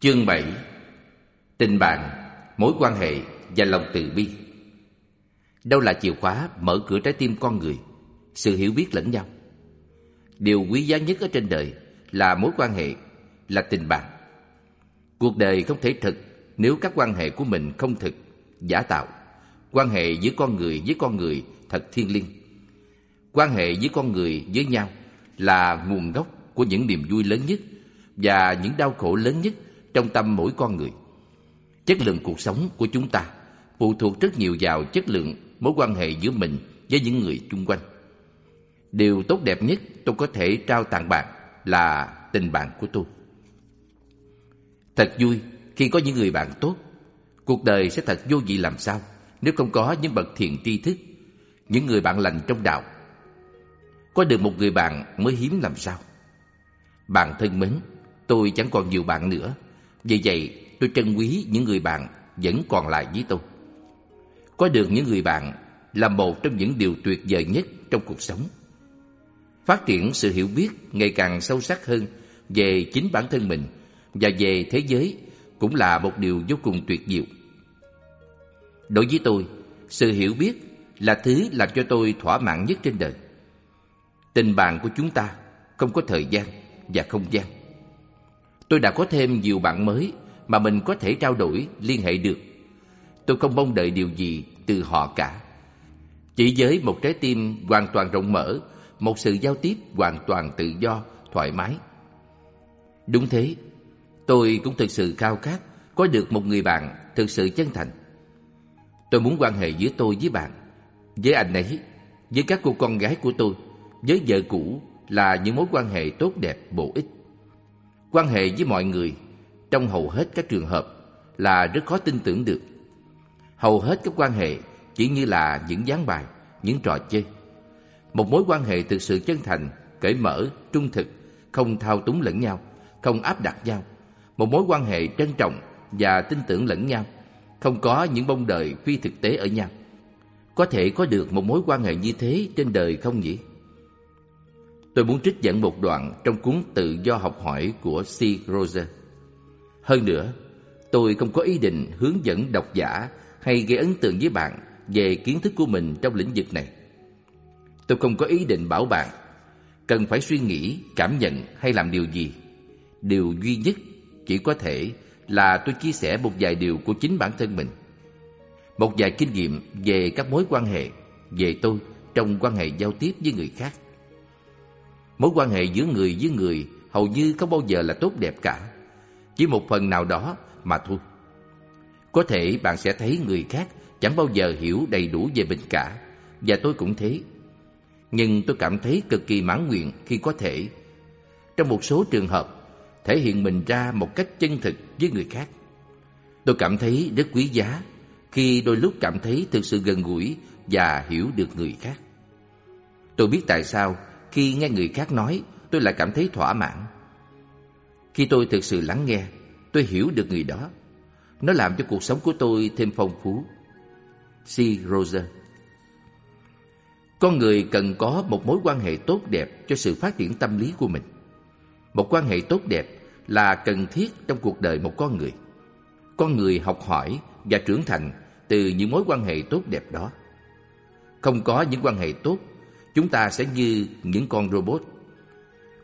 Chương 7 Tình bạn, mối quan hệ và lòng từ bi. Đâu là chìa khóa mở cửa trái tim con người? Sự hiểu biết lẫn nhau. Điều quý giá nhất ở trên đời là mối quan hệ, là tình bạn. Cuộc đời không thể thực nếu các quan hệ của mình không thực, giả tạo. Quan hệ giữa con người với con người thật thiêng liêng. Quan hệ giữa con người với nhau là nguồn gốc của những niềm vui lớn nhất và những đau khổ lớn nhất trong tâm mỗi con người. Chất lượng cuộc sống của chúng ta phụ thuộc rất nhiều vào chất lượng mối quan hệ giữa mình với những người chung quanh. Điều tốt đẹp nhất tôi có thể trao tặng bạn là tình bạn của tôi. Thật vui khi có những người bạn tốt. Cuộc đời sẽ thật vô vị làm sao nếu không có những bậc thiện tri thức, những người bạn lành trong đạo. Có được một người bạn mới hiếm làm sao. Bạn thân mến, tôi chẳng còn nhiều bạn nữa vì vậy, tôi trân quý những người bạn vẫn còn lại với tôi. Có được những người bạn là một trong những điều tuyệt vời nhất trong cuộc sống. Phát triển sự hiểu biết ngày càng sâu sắc hơn về chính bản thân mình và về thế giới cũng là một điều vô cùng tuyệt diệu. Đối với tôi, sự hiểu biết là thứ làm cho tôi thỏa mãn nhất trên đời. Tình bạn của chúng ta không có thời gian và không gian. Tôi đã có thêm nhiều bạn mới mà mình có thể trao đổi, liên hệ được. Tôi không mong đợi điều gì từ họ cả. Chỉ với một trái tim hoàn toàn rộng mở, một sự giao tiếp hoàn toàn tự do, thoải mái. Đúng thế, tôi cũng thực sự khao khát có được một người bạn thực sự chân thành. Tôi muốn quan hệ giữa tôi với bạn, với anh ấy, với các cô con gái của tôi, với vợ cũ là những mối quan hệ tốt đẹp, bổ ích. Quan hệ với mọi người trong hầu hết các trường hợp là rất khó tin tưởng được. Hầu hết các quan hệ chỉ như là những gián bài, những trò chơi. Một mối quan hệ thực sự chân thành, cởi mở, trung thực, không thao túng lẫn nhau, không áp đặt nhau. Một mối quan hệ trân trọng và tin tưởng lẫn nhau, không có những bông đời phi thực tế ở nhau. Có thể có được một mối quan hệ như thế trên đời không nhỉ? Tôi muốn trích dẫn một đoạn trong cuốn Tự do học hỏi của C. Roser. Hơn nữa, tôi không có ý định hướng dẫn độc giả hay gây ấn tượng với bạn về kiến thức của mình trong lĩnh vực này. Tôi không có ý định bảo bạn cần phải suy nghĩ, cảm nhận hay làm điều gì. Điều duy nhất chỉ có thể là tôi chia sẻ một vài điều của chính bản thân mình. Một vài kinh nghiệm về các mối quan hệ, về tôi trong quan hệ giao tiếp với người khác. Mối quan hệ giữa người với người hầu như không bao giờ là tốt đẹp cả. Chỉ một phần nào đó mà thôi. Có thể bạn sẽ thấy người khác chẳng bao giờ hiểu đầy đủ về mình cả. Và tôi cũng thế. Nhưng tôi cảm thấy cực kỳ mãn nguyện khi có thể. Trong một số trường hợp, thể hiện mình ra một cách chân thực với người khác. Tôi cảm thấy rất quý giá khi đôi lúc cảm thấy thực sự gần gũi và hiểu được người khác. Tôi biết tại sao khi nghe người khác nói, tôi lại cảm thấy thỏa mãn. Khi tôi thực sự lắng nghe, tôi hiểu được người đó. Nó làm cho cuộc sống của tôi thêm phong phú. C. Roser Con người cần có một mối quan hệ tốt đẹp cho sự phát triển tâm lý của mình. Một quan hệ tốt đẹp là cần thiết trong cuộc đời một con người. Con người học hỏi và trưởng thành từ những mối quan hệ tốt đẹp đó. Không có những quan hệ tốt chúng ta sẽ như những con robot.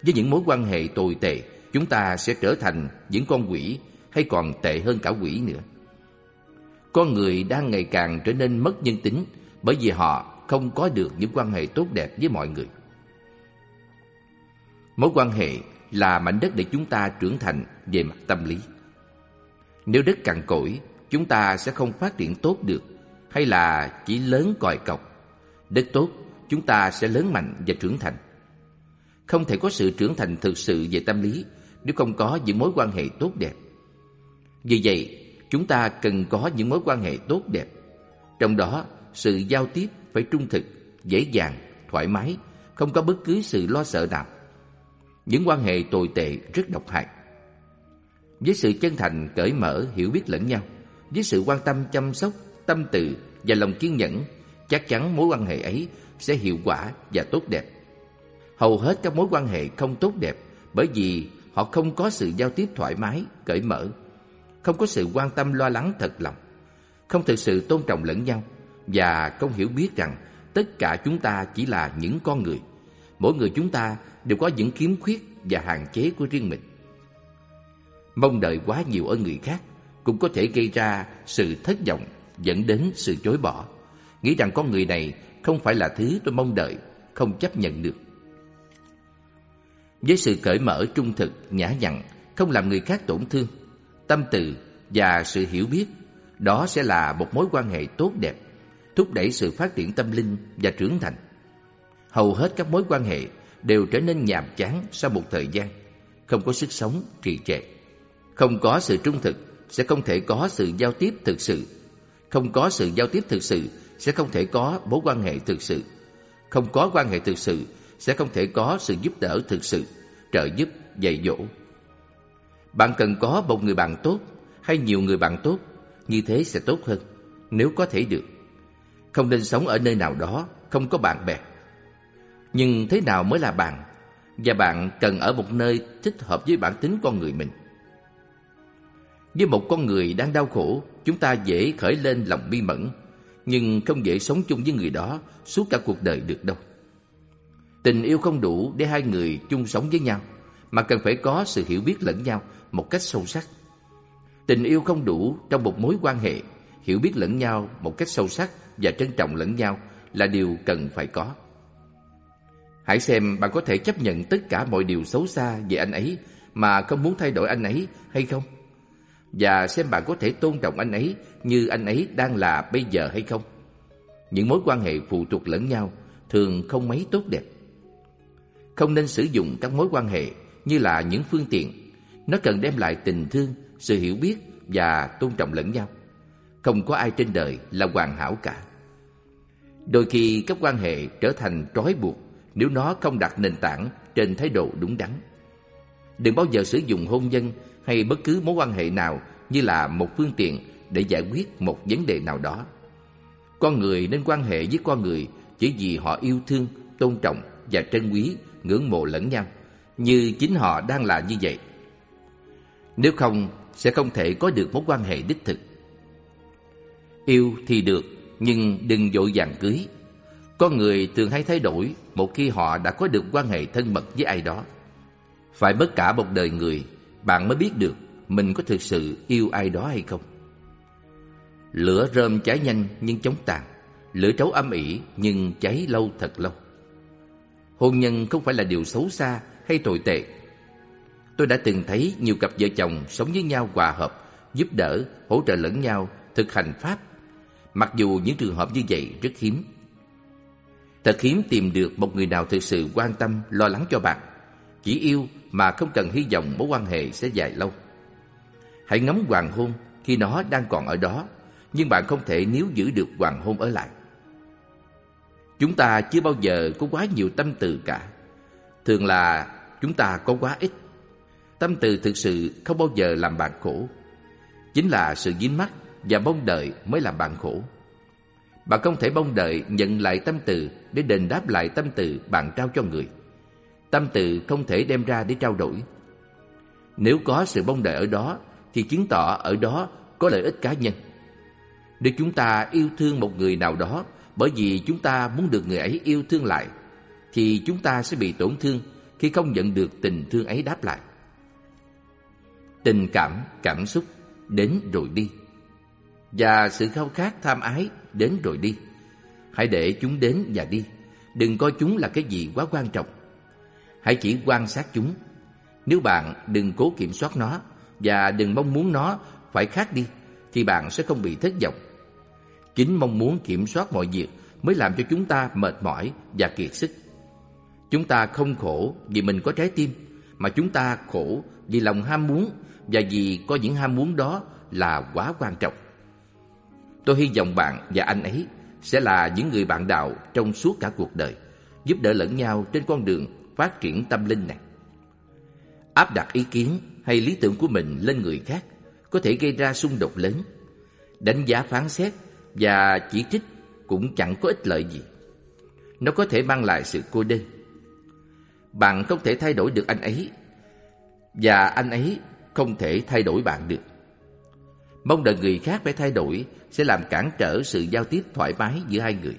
Với những mối quan hệ tồi tệ, chúng ta sẽ trở thành những con quỷ hay còn tệ hơn cả quỷ nữa. Con người đang ngày càng trở nên mất nhân tính bởi vì họ không có được những quan hệ tốt đẹp với mọi người. Mối quan hệ là mảnh đất để chúng ta trưởng thành về mặt tâm lý. Nếu đất cằn cỗi, chúng ta sẽ không phát triển tốt được hay là chỉ lớn còi cọc. Đất tốt chúng ta sẽ lớn mạnh và trưởng thành. Không thể có sự trưởng thành thực sự về tâm lý nếu không có những mối quan hệ tốt đẹp. Vì vậy, chúng ta cần có những mối quan hệ tốt đẹp. Trong đó, sự giao tiếp phải trung thực, dễ dàng, thoải mái, không có bất cứ sự lo sợ nào. Những quan hệ tồi tệ rất độc hại. Với sự chân thành, cởi mở, hiểu biết lẫn nhau, với sự quan tâm chăm sóc, tâm từ và lòng kiên nhẫn, chắc chắn mối quan hệ ấy sẽ hiệu quả và tốt đẹp. Hầu hết các mối quan hệ không tốt đẹp bởi vì họ không có sự giao tiếp thoải mái, cởi mở, không có sự quan tâm lo lắng thật lòng, không thực sự tôn trọng lẫn nhau và không hiểu biết rằng tất cả chúng ta chỉ là những con người. Mỗi người chúng ta đều có những khiếm khuyết và hạn chế của riêng mình. Mong đợi quá nhiều ở người khác cũng có thể gây ra sự thất vọng dẫn đến sự chối bỏ. Nghĩ rằng con người này không phải là thứ tôi mong đợi, không chấp nhận được. Với sự cởi mở trung thực, nhã nhặn, không làm người khác tổn thương, tâm từ và sự hiểu biết, đó sẽ là một mối quan hệ tốt đẹp, thúc đẩy sự phát triển tâm linh và trưởng thành. Hầu hết các mối quan hệ đều trở nên nhàm chán sau một thời gian, không có sức sống, trì trệ. Không có sự trung thực sẽ không thể có sự giao tiếp thực sự. Không có sự giao tiếp thực sự sẽ không thể có mối quan hệ thực sự. Không có quan hệ thực sự sẽ không thể có sự giúp đỡ thực sự, trợ giúp, dạy dỗ. Bạn cần có một người bạn tốt hay nhiều người bạn tốt, như thế sẽ tốt hơn, nếu có thể được. Không nên sống ở nơi nào đó, không có bạn bè. Nhưng thế nào mới là bạn? Và bạn cần ở một nơi thích hợp với bản tính con người mình. Với một con người đang đau khổ, chúng ta dễ khởi lên lòng bi mẫn, nhưng không dễ sống chung với người đó suốt cả cuộc đời được đâu. Tình yêu không đủ để hai người chung sống với nhau, mà cần phải có sự hiểu biết lẫn nhau một cách sâu sắc. Tình yêu không đủ trong một mối quan hệ, hiểu biết lẫn nhau một cách sâu sắc và trân trọng lẫn nhau là điều cần phải có. Hãy xem bạn có thể chấp nhận tất cả mọi điều xấu xa về anh ấy mà không muốn thay đổi anh ấy hay không? Và xem bạn có thể tôn trọng anh ấy như anh ấy đang là bây giờ hay không? Những mối quan hệ phụ thuộc lẫn nhau thường không mấy tốt đẹp. Không nên sử dụng các mối quan hệ như là những phương tiện. Nó cần đem lại tình thương, sự hiểu biết và tôn trọng lẫn nhau. Không có ai trên đời là hoàn hảo cả. Đôi khi các quan hệ trở thành trói buộc nếu nó không đặt nền tảng trên thái độ đúng đắn. Đừng bao giờ sử dụng hôn nhân hay bất cứ mối quan hệ nào như là một phương tiện để giải quyết một vấn đề nào đó. Con người nên quan hệ với con người chỉ vì họ yêu thương, tôn trọng và trân quý, ngưỡng mộ lẫn nhau, như chính họ đang là như vậy. Nếu không, sẽ không thể có được mối quan hệ đích thực. Yêu thì được, nhưng đừng vội vàng cưới. Con người thường hay thay đổi một khi họ đã có được quan hệ thân mật với ai đó. Phải mất cả một đời người, bạn mới biết được mình có thực sự yêu ai đó hay không. Lửa rơm cháy nhanh nhưng chóng tàn, lửa trấu âm ỉ nhưng cháy lâu thật lâu. Hôn nhân không phải là điều xấu xa hay tồi tệ. Tôi đã từng thấy nhiều cặp vợ chồng sống với nhau hòa hợp, giúp đỡ, hỗ trợ lẫn nhau, thực hành pháp. Mặc dù những trường hợp như vậy rất hiếm. Thật hiếm tìm được một người nào thực sự quan tâm, lo lắng cho bạn. Chỉ yêu mà không cần hy vọng mối quan hệ sẽ dài lâu. Hãy ngắm hoàng hôn khi nó đang còn ở đó, nhưng bạn không thể níu giữ được hoàng hôn ở lại. Chúng ta chưa bao giờ có quá nhiều tâm từ cả. Thường là chúng ta có quá ít. Tâm từ thực sự không bao giờ làm bạn khổ. Chính là sự dính mắc và mong đợi mới làm bạn khổ. Bạn không thể mong đợi nhận lại tâm từ để đền đáp lại tâm từ bạn trao cho người. Tâm từ không thể đem ra để trao đổi. Nếu có sự mong đợi ở đó thì chứng tỏ ở đó có lợi ích cá nhân. Nếu chúng ta yêu thương một người nào đó bởi vì chúng ta muốn được người ấy yêu thương lại, thì chúng ta sẽ bị tổn thương khi không nhận được tình thương ấy đáp lại. Tình cảm, cảm xúc đến rồi đi. Và sự khao khát tham ái đến rồi đi. Hãy để chúng đến và đi. Đừng coi chúng là cái gì quá quan trọng. Hãy chỉ quan sát chúng. Nếu bạn đừng cố kiểm soát nó và đừng mong muốn nó phải khác đi, thì bạn sẽ không bị thất vọng. Chính mong muốn kiểm soát mọi việc mới làm cho chúng ta mệt mỏi và kiệt sức. Chúng ta không khổ vì mình có trái tim, mà chúng ta khổ vì lòng ham muốn và vì có những ham muốn đó là quá quan trọng. Tôi hy vọng bạn và anh ấy sẽ là những người bạn đạo trong suốt cả cuộc đời, giúp đỡ lẫn nhau trên con đường phát triển tâm linh này. Áp đặt ý kiến hay lý tưởng của mình lên người khác có thể gây ra xung đột lớn. Đánh giá phán xét và chỉ trích cũng chẳng có ích lợi gì. Nó có thể mang lại sự cô đơn. Bạn không thể thay đổi được anh ấy và anh ấy không thể thay đổi bạn được. Mong đợi người khác phải thay đổi sẽ làm cản trở sự giao tiếp thoải mái giữa hai người.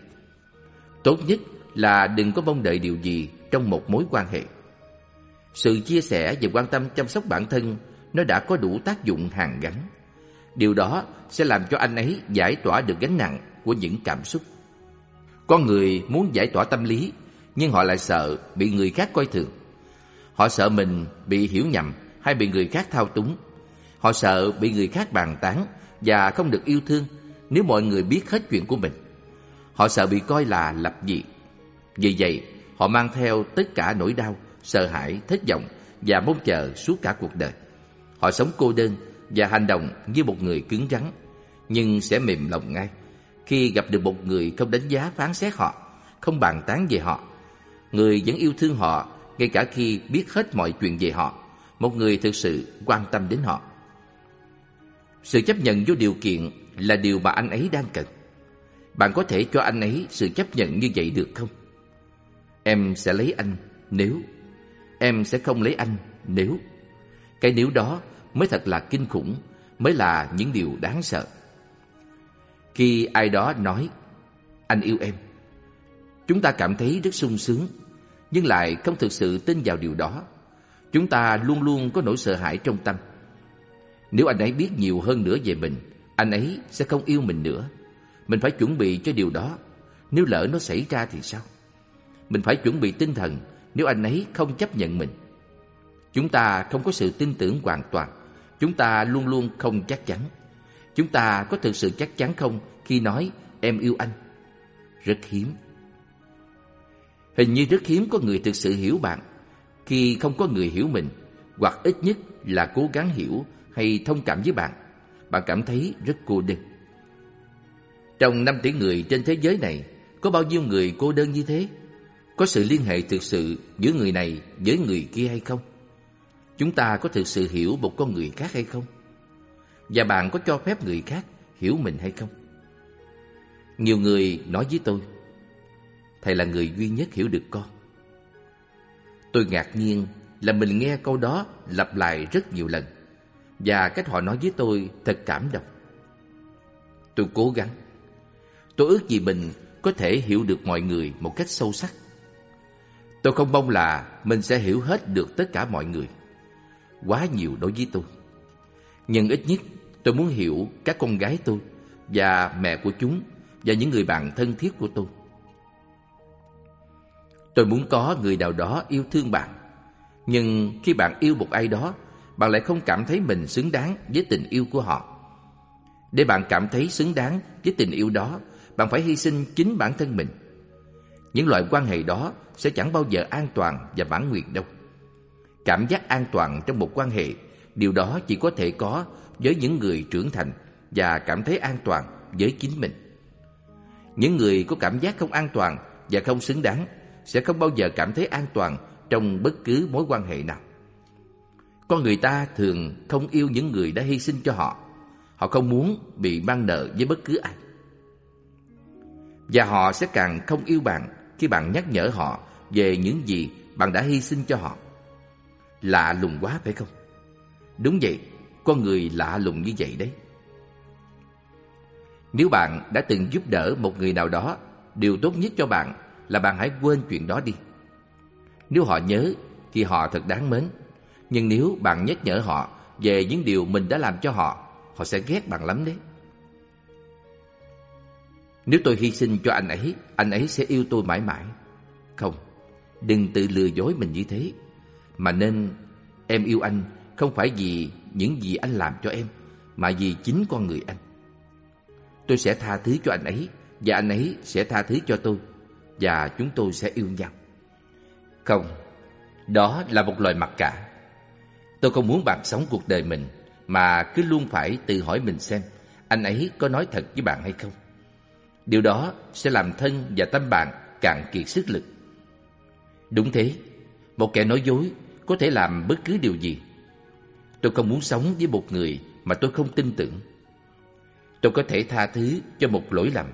Tốt nhất là đừng có mong đợi điều gì trong một mối quan hệ. Sự chia sẻ và quan tâm chăm sóc bản thân nó đã có đủ tác dụng hàn gắn. Điều đó sẽ làm cho anh ấy giải tỏa được gánh nặng của những cảm xúc. Con người muốn giải tỏa tâm lý, nhưng họ lại sợ bị người khác coi thường. Họ sợ mình bị hiểu nhầm hay bị người khác thao túng. Họ sợ bị người khác bàn tán và không được yêu thương nếu mọi người biết hết chuyện của mình. Họ sợ bị coi là lập dị. Vì vậy, họ mang theo tất cả nỗi đau, sợ hãi, thất vọng và mong chờ suốt cả cuộc đời. Họ sống cô đơn và hành động như một người cứng rắn, nhưng sẽ mềm lòng ngay khi gặp được một người không đánh giá phán xét họ, không bàn tán về họ. Người vẫn yêu thương họ ngay cả khi biết hết mọi chuyện về họ, một người thực sự quan tâm đến họ. Sự chấp nhận vô điều kiện là điều mà anh ấy đang cần. Bạn có thể cho anh ấy sự chấp nhận như vậy được không? Em sẽ lấy anh nếu, Em sẽ không lấy anh nếu. Cái nếu đó mới thật là kinh khủng, Mới là những điều đáng sợ. Khi ai đó nói, Anh yêu em, Chúng ta cảm thấy rất sung sướng, Nhưng lại không thực sự tin vào điều đó. Chúng ta luôn luôn có nỗi sợ hãi trong tâm. Nếu anh ấy biết nhiều hơn nữa về mình, Anh ấy sẽ không yêu mình nữa. Mình phải chuẩn bị cho điều đó. Nếu lỡ nó xảy ra thì sao? Mình phải chuẩn bị tinh thần Nếu anh ấy không chấp nhận mình Chúng ta không có sự tin tưởng hoàn toàn Chúng ta luôn luôn không chắc chắn Chúng ta có thực sự chắc chắn không khi nói em yêu anh? Rất hiếm. Hình như rất hiếm có người thực sự hiểu bạn khi không có người hiểu mình hoặc ít nhất là cố gắng hiểu hay thông cảm với bạn. Bạn cảm thấy rất cô đơn. Trong 5 tỷ người trên thế giới này, có bao nhiêu người cô đơn như thế? Có sự liên hệ thực sự giữa người này với người kia hay không? Chúng ta có thực sự hiểu một con người khác hay không? Và bạn có cho phép người khác hiểu mình hay không? Nhiều người nói với tôi, Thầy là người duy nhất hiểu được con. Tôi ngạc nhiên là mình nghe câu đó lặp lại rất nhiều lần và cách họ nói với tôi thật cảm động. Tôi cố gắng. Tôi ước gì mình có thể hiểu được mọi người một cách sâu sắc. Tôi không mong là mình sẽ hiểu hết được tất cả mọi người. Quá nhiều đối với tôi. Nhưng ít nhất tôi muốn hiểu các con gái tôi và mẹ của chúng và những người bạn thân thiết của tôi. Tôi muốn có người nào đó yêu thương bạn. Nhưng khi bạn yêu một ai đó, bạn lại không cảm thấy mình xứng đáng với tình yêu của họ. Để bạn cảm thấy xứng đáng với tình yêu đó, bạn phải hy sinh chính bản thân mình. Những loại quan hệ đó sẽ chẳng bao giờ an toàn và mãn nguyện đâu. Cảm giác an toàn trong một quan hệ, điều đó chỉ có thể có với những người trưởng thành và cảm thấy an toàn với chính mình. Những người có cảm giác không an toàn và không xứng đáng sẽ không bao giờ cảm thấy an toàn trong bất cứ mối quan hệ nào. Con người ta thường không yêu những người đã hy sinh cho họ. Họ không muốn bị mang nợ với bất cứ ai. Và họ sẽ càng không yêu bạn khi bạn nhắc nhở họ về những gì bạn đã hy sinh cho họ. Lạ lùng quá phải không? Đúng vậy, con người lạ lùng như vậy đấy. Nếu bạn đã từng giúp đỡ một người nào đó, điều tốt nhất cho bạn là bạn hãy quên chuyện đó đi. Nếu họ nhớ thì họ thật đáng mến. Nhưng nếu bạn nhắc nhở họ về những điều mình đã làm cho họ, họ sẽ ghét bạn lắm đấy. Nếu tôi hy sinh cho anh ấy, anh ấy sẽ yêu tôi mãi mãi. Không, đừng tự lừa dối mình như thế. Mà nên em yêu anh không phải vì những gì anh làm cho em, mà vì chính con người anh. Tôi sẽ tha thứ cho anh ấy, và anh ấy sẽ tha thứ cho tôi và chúng tôi sẽ yêu nhau. Không, đó là một loài mặc cả. Tôi không muốn bạn sống cuộc đời mình mà cứ luôn phải tự hỏi mình xem anh ấy có nói thật với bạn hay không. Điều đó sẽ làm thân và tâm bạn cạn kiệt sức lực. Đúng thế, một kẻ nói dối có thể làm bất cứ điều gì. Tôi không muốn sống với một người mà tôi không tin tưởng. Tôi có thể tha thứ cho một lỗi lầm,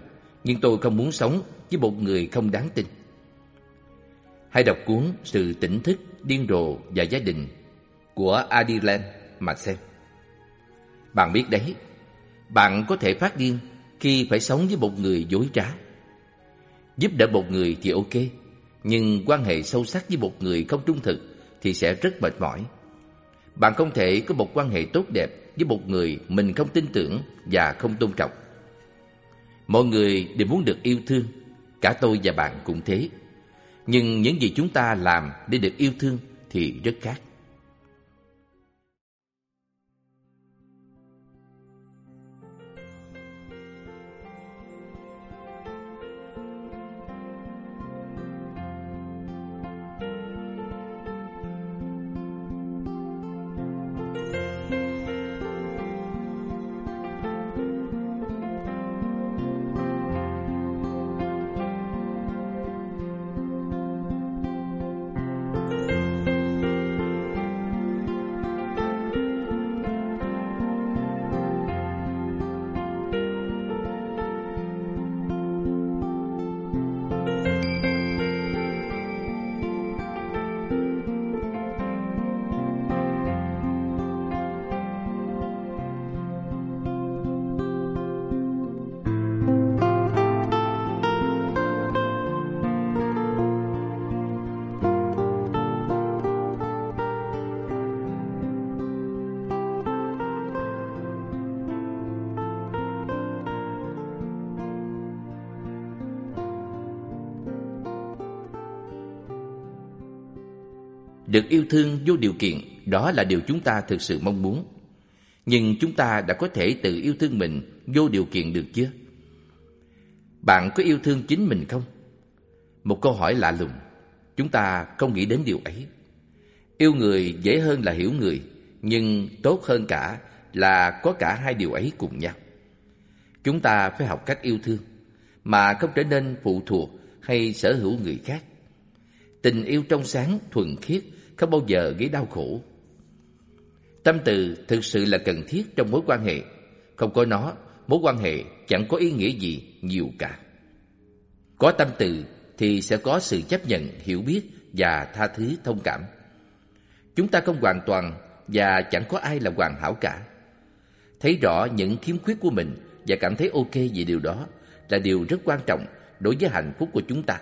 nhưng tôi không muốn sống với một người không đáng tin. Hãy đọc cuốn Sự tỉnh thức, điên rồ và gia đình của Adilan mà xem. Bạn biết đấy, Bạn có thể phát điên khi phải sống với một người dối trá. Giúp đỡ một người thì ok, nhưng quan hệ sâu sắc với một người không trung thực thì sẽ rất mệt mỏi. Bạn không thể có một quan hệ tốt đẹp với một người mình không tin tưởng và không tôn trọng. Mọi người đều muốn được yêu thương, cả tôi và bạn cũng thế. Nhưng những gì chúng ta làm để được yêu thương thì rất khác. Được yêu thương vô điều kiện, đó là điều chúng ta thực sự mong muốn. Nhưng chúng ta đã có thể tự yêu thương mình vô điều kiện được chưa? Bạn có yêu thương chính mình không? Một câu hỏi lạ lùng, chúng ta không nghĩ đến điều ấy. Yêu người dễ hơn là hiểu người, nhưng tốt hơn cả là có cả hai điều ấy cùng nhau. Chúng ta phải học cách yêu thương, mà không trở nên phụ thuộc hay sở hữu người khác. Tình yêu trong sáng, thuần khiết không bao giờ gây đau khổ. Tâm từ thực sự là cần thiết trong mối quan hệ. Không có nó, mối quan hệ chẳng có ý nghĩa gì nhiều cả. Có tâm từ thì sẽ có sự chấp nhận, hiểu biết và tha thứ thông cảm. Chúng ta không hoàn toàn và chẳng có ai là hoàn hảo cả. Thấy rõ những khiếm khuyết của mình và cảm thấy ok về điều đó là điều rất quan trọng đối với hạnh phúc của chúng ta.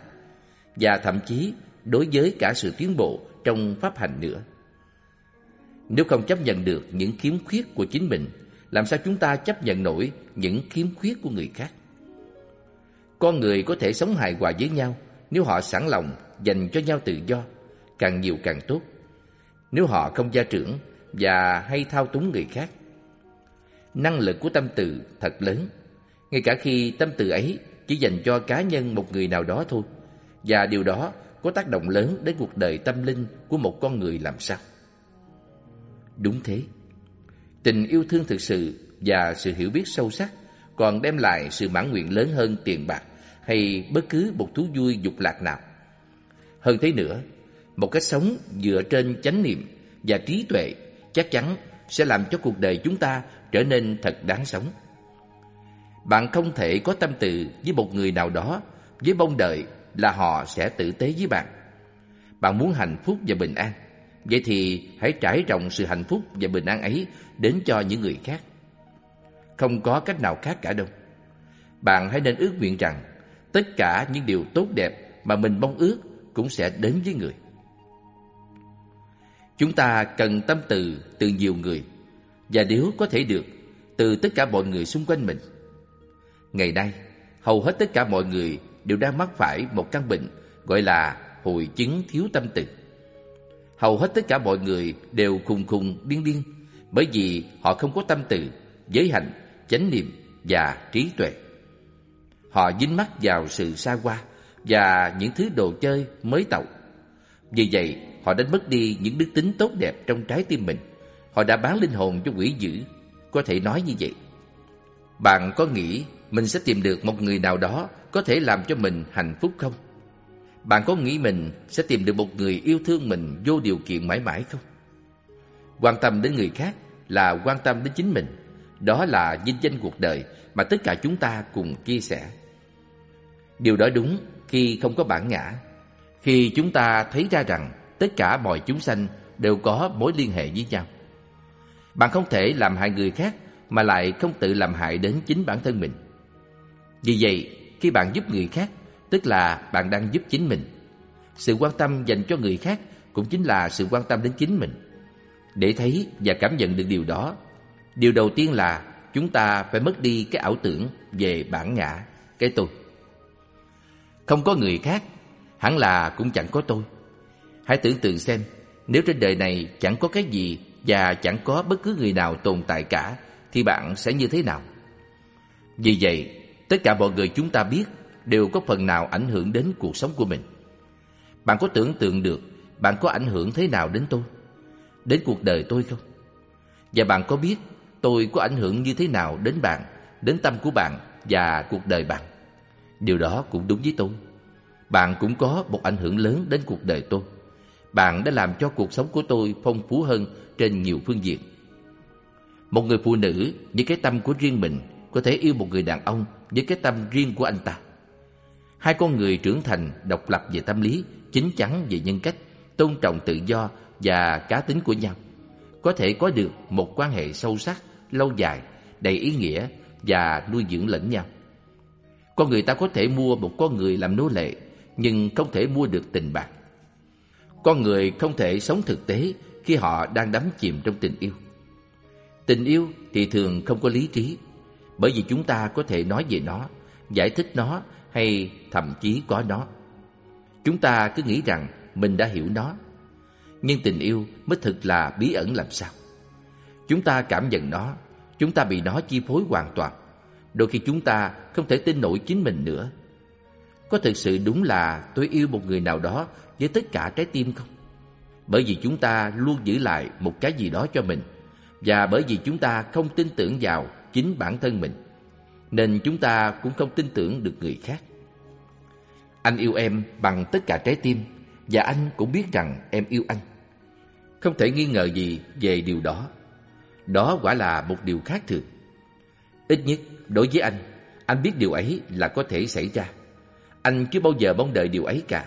Và thậm chí đối với cả sự tiến bộ trong pháp hành nữa. Nếu không chấp nhận được những khiếm khuyết của chính mình, làm sao chúng ta chấp nhận nổi những khiếm khuyết của người khác? Con người có thể sống hài hòa với nhau nếu họ sẵn lòng dành cho nhau tự do, càng nhiều càng tốt. Nếu họ không gia trưởng và hay thao túng người khác. Năng lực của tâm từ thật lớn, ngay cả khi tâm từ ấy chỉ dành cho cá nhân một người nào đó thôi. Và điều đó có tác động lớn đến cuộc đời tâm linh của một con người làm sao. Đúng thế, tình yêu thương thực sự và sự hiểu biết sâu sắc còn đem lại sự mãn nguyện lớn hơn tiền bạc hay bất cứ một thú vui dục lạc nào. Hơn thế nữa, một cách sống dựa trên chánh niệm và trí tuệ chắc chắn sẽ làm cho cuộc đời chúng ta trở nên thật đáng sống. Bạn không thể có tâm từ với một người nào đó với mong đợi là họ sẽ tử tế với bạn. Bạn muốn hạnh phúc và bình an, vậy thì hãy trải rộng sự hạnh phúc và bình an ấy đến cho những người khác. Không có cách nào khác cả đâu. Bạn hãy nên ước nguyện rằng tất cả những điều tốt đẹp mà mình mong ước cũng sẽ đến với người. Chúng ta cần tâm từ từ nhiều người và nếu có thể được từ tất cả mọi người xung quanh mình. Ngày nay, hầu hết tất cả mọi người đều đang mắc phải một căn bệnh gọi là hội chứng thiếu tâm từ. Hầu hết tất cả mọi người đều khùng khùng điên điên bởi vì họ không có tâm từ, giới hạnh, chánh niệm và trí tuệ. Họ dính mắc vào sự xa hoa và những thứ đồ chơi mới tậu. Vì vậy, họ đánh mất đi những đức tính tốt đẹp trong trái tim mình. Họ đã bán linh hồn cho quỷ dữ, có thể nói như vậy. Bạn có nghĩ mình sẽ tìm được một người nào đó có thể làm cho mình hạnh phúc không? Bạn có nghĩ mình sẽ tìm được một người yêu thương mình vô điều kiện mãi mãi không? Quan tâm đến người khác là quan tâm đến chính mình. Đó là vinh danh cuộc đời mà tất cả chúng ta cùng chia sẻ. Điều đó đúng khi không có bản ngã. Khi chúng ta thấy ra rằng tất cả mọi chúng sanh đều có mối liên hệ với nhau. Bạn không thể làm hại người khác mà lại không tự làm hại đến chính bản thân mình. Vì vậy, khi bạn giúp người khác, tức là bạn đang giúp chính mình. Sự quan tâm dành cho người khác cũng chính là sự quan tâm đến chính mình. Để thấy và cảm nhận được điều đó, điều đầu tiên là chúng ta phải mất đi cái ảo tưởng về bản ngã, cái tôi. Không có người khác, hẳn là cũng chẳng có tôi. Hãy tưởng tượng xem, nếu trên đời này chẳng có cái gì và chẳng có bất cứ người nào tồn tại cả, thì bạn sẽ như thế nào? Vì vậy, tất cả mọi người chúng ta biết đều có phần nào ảnh hưởng đến cuộc sống của mình. Bạn có tưởng tượng được bạn có ảnh hưởng thế nào đến tôi? Đến cuộc đời tôi không? Và bạn có biết tôi có ảnh hưởng như thế nào đến bạn, đến tâm của bạn và cuộc đời bạn? Điều đó cũng đúng với tôi. Bạn cũng có một ảnh hưởng lớn đến cuộc đời tôi. Bạn đã làm cho cuộc sống của tôi phong phú hơn trên nhiều phương diện. Một người phụ nữ với cái tâm của riêng mình có thể yêu một người đàn ông với cái tâm riêng của anh ta. Hai con người trưởng thành, độc lập về tâm lý, chính chắn về nhân cách, tôn trọng tự do và cá tính của nhau, có thể có được một quan hệ sâu sắc, lâu dài, đầy ý nghĩa và nuôi dưỡng lẫn nhau. Con người ta có thể mua một con người làm nô lệ, nhưng không thể mua được tình bạn. Con người không thể sống thực tế khi họ đang đắm chìm trong tình yêu. Tình yêu thì thường không có lý trí, bởi vì chúng ta có thể nói về nó, giải thích nó hay thậm chí có nó. Chúng ta cứ nghĩ rằng mình đã hiểu nó, nhưng tình yêu mới thực là bí ẩn làm sao. Chúng ta cảm nhận nó, chúng ta bị nó chi phối hoàn toàn. Đôi khi chúng ta không thể tin nổi chính mình nữa. Có thực sự đúng là tôi yêu một người nào đó với tất cả trái tim không? Bởi vì chúng ta luôn giữ lại một cái gì đó cho mình và bởi vì chúng ta không tin tưởng vào chính bản thân mình nên chúng ta cũng không tin tưởng được người khác. Anh yêu em bằng tất cả trái tim và anh cũng biết rằng em yêu anh. Không thể nghi ngờ gì về điều đó. Đó quả là một điều khác thường. Ít nhất đối với anh, anh biết điều ấy là có thể xảy ra. Anh chưa bao giờ mong đợi điều ấy cả.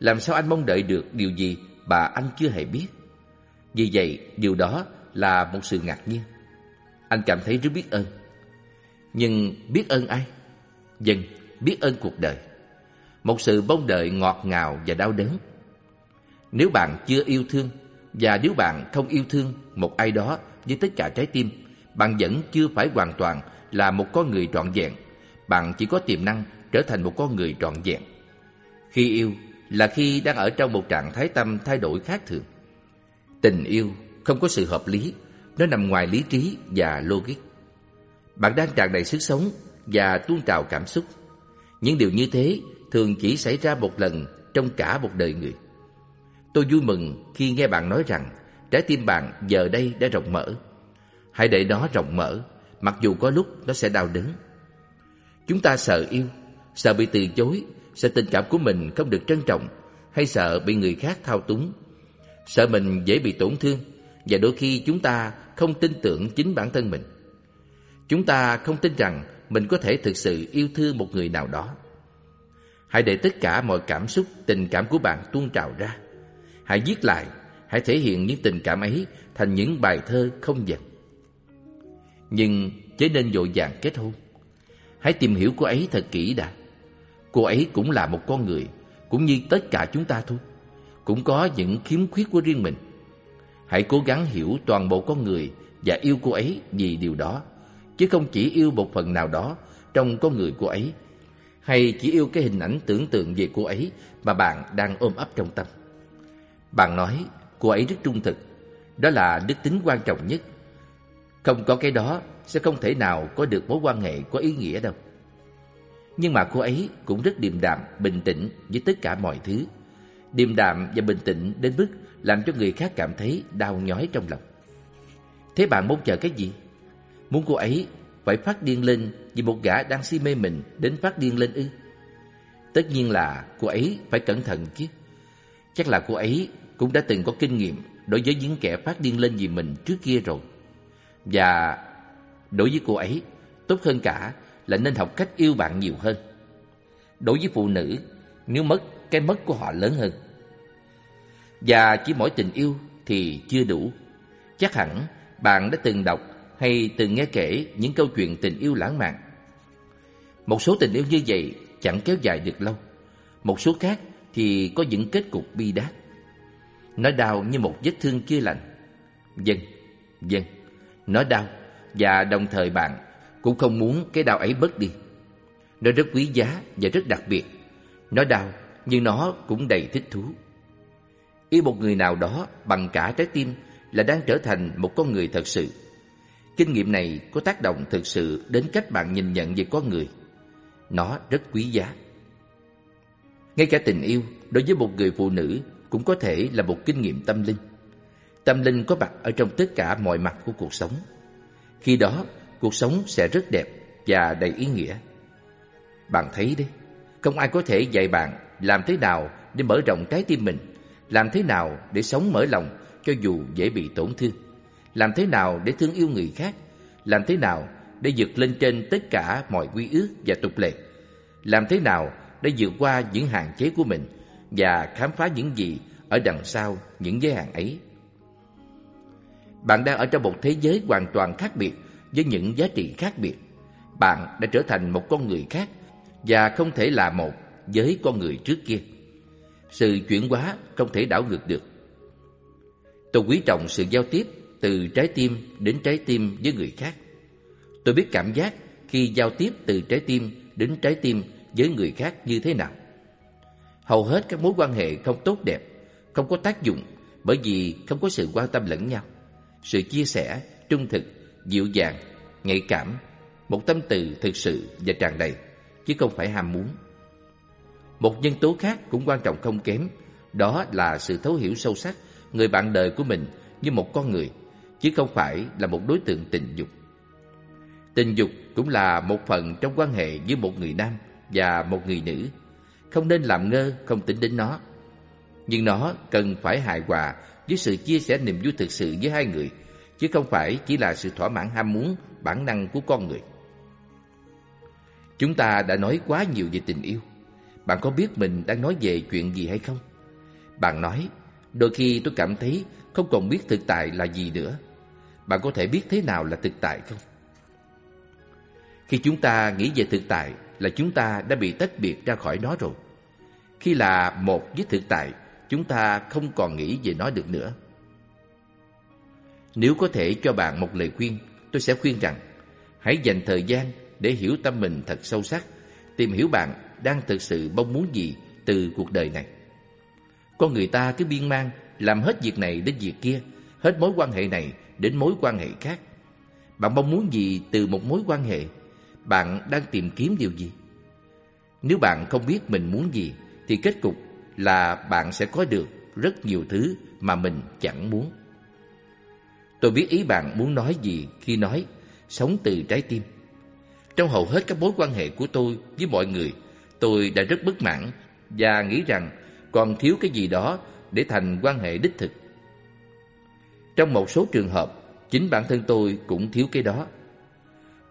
Làm sao anh mong đợi được điều gì mà anh chưa hề biết? Vì vậy, điều đó là một sự ngạc nhiên. Anh cảm thấy rất biết ơn. Nhưng biết ơn ai? Dân, biết ơn cuộc đời. Một sự mong đợi ngọt ngào và đau đớn. Nếu bạn chưa yêu thương và nếu bạn không yêu thương một ai đó với tất cả trái tim, bạn vẫn chưa phải hoàn toàn là một con người trọn vẹn. Bạn chỉ có tiềm năng trở thành một con người trọn vẹn. Khi yêu là khi đang ở trong một trạng thái tâm thay đổi khác thường. Tình yêu không có sự hợp lý, nó nằm ngoài lý trí và logic. Bạn đang tràn đầy sức sống và tuôn trào cảm xúc. Những điều như thế thường chỉ xảy ra một lần trong cả một đời người. Tôi vui mừng khi nghe bạn nói rằng trái tim bạn giờ đây đã rộng mở. Hãy để nó rộng mở, mặc dù có lúc nó sẽ đau đớn. Chúng ta sợ yêu, sợ bị từ chối, sợ tình cảm của mình không được trân trọng, hay sợ bị người khác thao túng, sợ mình dễ bị tổn thương, và đôi khi chúng ta không tin tưởng chính bản thân mình. Chúng ta không tin rằng mình có thể thực sự yêu thương một người nào đó. Hãy để tất cả mọi cảm xúc, tình cảm của bạn tuôn trào ra. Hãy viết lại, hãy thể hiện những tình cảm ấy thành những bài thơ không dần. Nhưng chớ nên vội vàng kết hôn. Hãy tìm hiểu cô ấy thật kỹ đã. Cô ấy cũng là một con người, cũng như tất cả chúng ta thôi. Cũng có những khiếm khuyết của riêng mình. Hãy cố gắng hiểu toàn bộ con người và yêu cô ấy vì điều đó, chứ không chỉ yêu một phần nào đó trong con người cô ấy, hay chỉ yêu cái hình ảnh tưởng tượng về cô ấy mà bạn đang ôm ấp trong tâm. Bạn nói cô ấy rất trung thực, đó là đức tính quan trọng nhất. Không có cái đó sẽ không thể nào có được mối quan hệ có ý nghĩa đâu. Nhưng mà cô ấy cũng rất điềm đạm, bình tĩnh với tất cả mọi thứ. Điềm đạm và bình tĩnh đến mức làm cho người khác cảm thấy đau nhói trong lòng. Thế bạn mong chờ cái gì? Muốn cô ấy phải phát điên lên vì một gã đang si mê mình đến phát điên lên ư? Tất nhiên là cô ấy phải cẩn thận chứ. Chắc là cô ấy cũng đã từng có kinh nghiệm đối với những kẻ phát điên lên vì mình trước kia rồi. Và đối với cô ấy, tốt hơn cả là nên học cách yêu bạn nhiều hơn. Đối với phụ nữ, nếu mất, cái mất của họ lớn hơn. Và chỉ mỗi tình yêu thì chưa đủ. Chắc hẳn bạn đã từng đọc hay từng nghe kể những câu chuyện tình yêu lãng mạn. Một số tình yêu như vậy chẳng kéo dài được lâu. Một số khác thì có những kết cục bi đát. Nó đau như một vết thương chưa lành. Dân, dân, nó đau và đồng thời bạn cũng không muốn cái đau ấy bớt đi. Nó rất quý giá và rất đặc biệt. Nó đau nhưng nó cũng đầy thích thú. Yêu một người nào đó bằng cả trái tim là đang trở thành một con người thật sự. Kinh nghiệm này có tác động thực sự đến cách bạn nhìn nhận về con người. Nó rất quý giá. Ngay cả tình yêu đối với một người phụ nữ cũng có thể là một kinh nghiệm tâm linh. Tâm linh có mặt ở trong tất cả mọi mặt của cuộc sống. Khi đó, cuộc sống sẽ rất đẹp và đầy ý nghĩa. Bạn thấy đấy, không ai có thể dạy bạn làm thế nào để mở rộng trái tim mình, làm thế nào để sống mở lòng cho dù dễ bị tổn thương, làm thế nào để thương yêu người khác, làm thế nào để vượt lên trên tất cả mọi quy ước và tục lệ, làm thế nào để vượt qua những hạn chế của mình và khám phá những gì ở đằng sau những giới hạn ấy. Bạn đang ở trong một thế giới hoàn toàn khác biệt với những giá trị khác biệt. Bạn đã trở thành một con người khác và không thể là một với con người trước kia. Sự chuyển hóa không thể đảo ngược được. Tôi quý trọng sự giao tiếp từ trái tim đến trái tim với người khác. Tôi biết cảm giác khi giao tiếp từ trái tim đến trái tim với người khác như thế nào. Hầu hết các mối quan hệ không tốt đẹp, không có tác dụng bởi vì không có sự quan tâm lẫn nhau. Sự chia sẻ, trung thực, dịu dàng, nhạy cảm, một tâm từ thực sự và tràn đầy, chứ không phải ham muốn. Một nhân tố khác cũng quan trọng không kém, đó là sự thấu hiểu sâu sắc người bạn đời của mình như một con người, chứ không phải là một đối tượng tình dục. Tình dục cũng là một phần trong quan hệ giữa một người nam và một người nữ. Không nên làm ngơ, không tính đến nó. Nhưng nó cần phải hài hòa với sự chia sẻ niềm vui thực sự với hai người, chứ không phải chỉ là sự thỏa mãn ham muốn bản năng của con người. Chúng ta đã nói quá nhiều về tình yêu. Bạn có biết mình đang nói về chuyện gì hay không? Bạn nói, đôi khi tôi cảm thấy không còn biết thực tại là gì nữa. Bạn có thể biết thế nào là thực tại không? Khi chúng ta nghĩ về thực tại là chúng ta đã bị tách biệt ra khỏi nó rồi. Khi là một với thực tại, chúng ta không còn nghĩ về nó được nữa. Nếu có thể cho bạn một lời khuyên, tôi sẽ khuyên rằng hãy dành thời gian để hiểu tâm mình thật sâu sắc, tìm hiểu bạn đang thực sự mong muốn gì từ cuộc đời này. Con người ta cứ biên mang, làm hết việc này đến việc kia, hết mối quan hệ này đến mối quan hệ khác. Bạn mong muốn gì từ một mối quan hệ? Bạn đang tìm kiếm điều gì? Nếu bạn không biết mình muốn gì, thì kết cục là bạn sẽ có được rất nhiều thứ mà mình chẳng muốn. Tôi biết ý bạn muốn nói gì khi nói sống từ trái tim. Trong hầu hết các mối quan hệ của tôi với mọi người, tôi đã rất bất mãn và nghĩ rằng còn thiếu cái gì đó để thành quan hệ đích thực. Trong một số trường hợp, chính bản thân tôi cũng thiếu cái đó.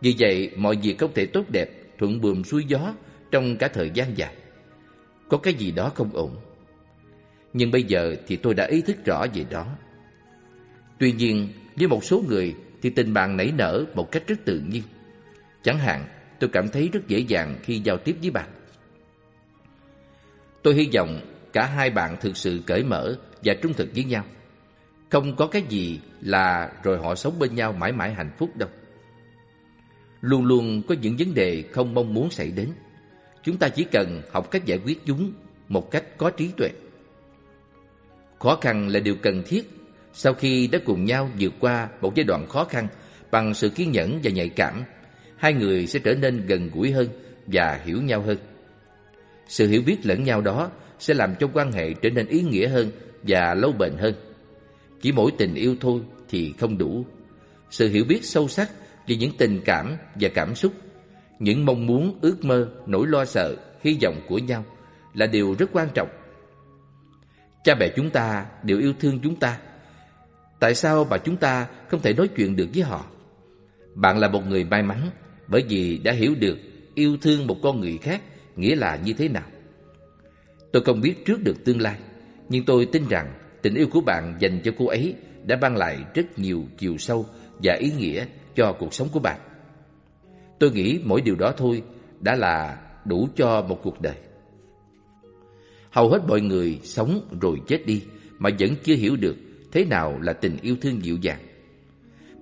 Vì vậy, mọi việc không thể tốt đẹp, thuận buồm xuôi gió trong cả thời gian dài. Có cái gì đó không ổn. Nhưng bây giờ thì tôi đã ý thức rõ về đó. Tuy nhiên, với một số người thì tình bạn nảy nở một cách rất tự nhiên. Chẳng hạn, tôi cảm thấy rất dễ dàng khi giao tiếp với bạn. Tôi hy vọng cả hai bạn thực sự cởi mở và trung thực với nhau. Không có cái gì là rồi họ sống bên nhau mãi mãi hạnh phúc đâu. Luôn luôn có những vấn đề không mong muốn xảy đến. Chúng ta chỉ cần học cách giải quyết chúng một cách có trí tuệ. Khó khăn là điều cần thiết. Sau khi đã cùng nhau vượt qua một giai đoạn khó khăn bằng sự kiên nhẫn và nhạy cảm, hai người sẽ trở nên gần gũi hơn và hiểu nhau hơn. Sự hiểu biết lẫn nhau đó sẽ làm cho quan hệ trở nên ý nghĩa hơn và lâu bền hơn. Chỉ mỗi tình yêu thôi thì không đủ. Sự hiểu biết sâu sắc về những tình cảm và cảm xúc, những mong muốn, ước mơ, nỗi lo sợ, hy vọng của nhau là điều rất quan trọng. Cha mẹ chúng ta đều yêu thương chúng ta. Tại sao mà chúng ta không thể nói chuyện được với họ? Bạn là một người may mắn bởi vì đã hiểu được yêu thương một con người khác nghĩa là như thế nào. Tôi không biết trước được tương lai, nhưng tôi tin rằng tình yêu của bạn dành cho cô ấy đã mang lại rất nhiều chiều sâu và ý nghĩa cho cuộc sống của bạn. Tôi nghĩ mỗi điều đó thôi đã là đủ cho một cuộc đời. Hầu hết mọi người sống rồi chết đi mà vẫn chưa hiểu được thế nào là tình yêu thương dịu dàng.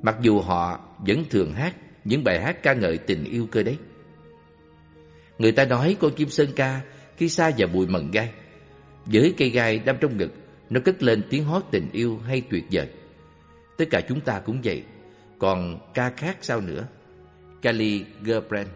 Mặc dù họ vẫn thường hát những bài hát ca ngợi tình yêu cơ đấy. Người ta nói con chim sơn ca khi xa vào bụi mận gai. Với cây gai đâm trong ngực, nó cất lên tiếng hót tình yêu hay tuyệt vời. Tất cả chúng ta cũng vậy, còn ca khác sao nữa? Kali Gerbrand